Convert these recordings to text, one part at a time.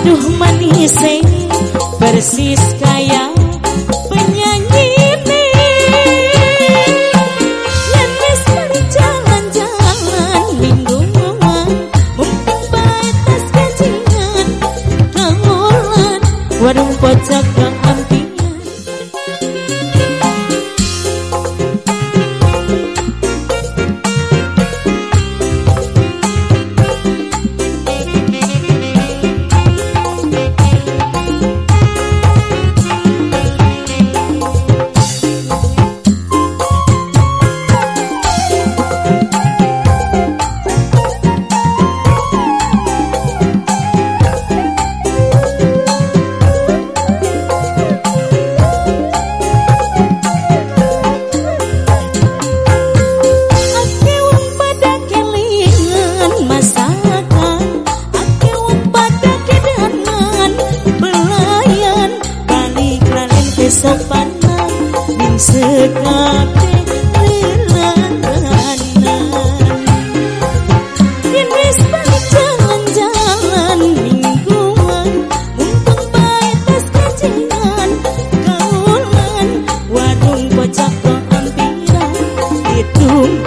Aduh manis persis kayak penyanyi Lemes jalan-jalan mingguan Mumpung warung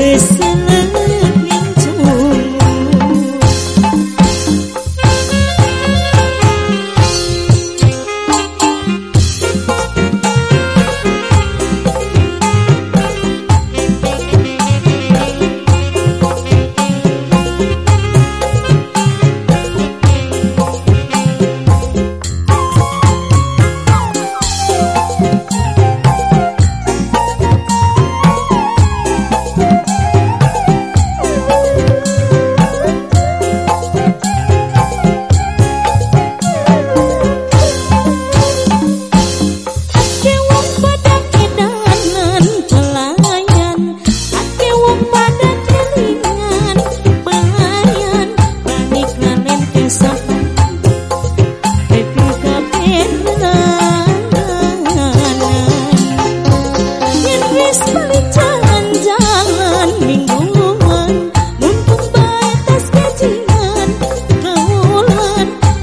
Please.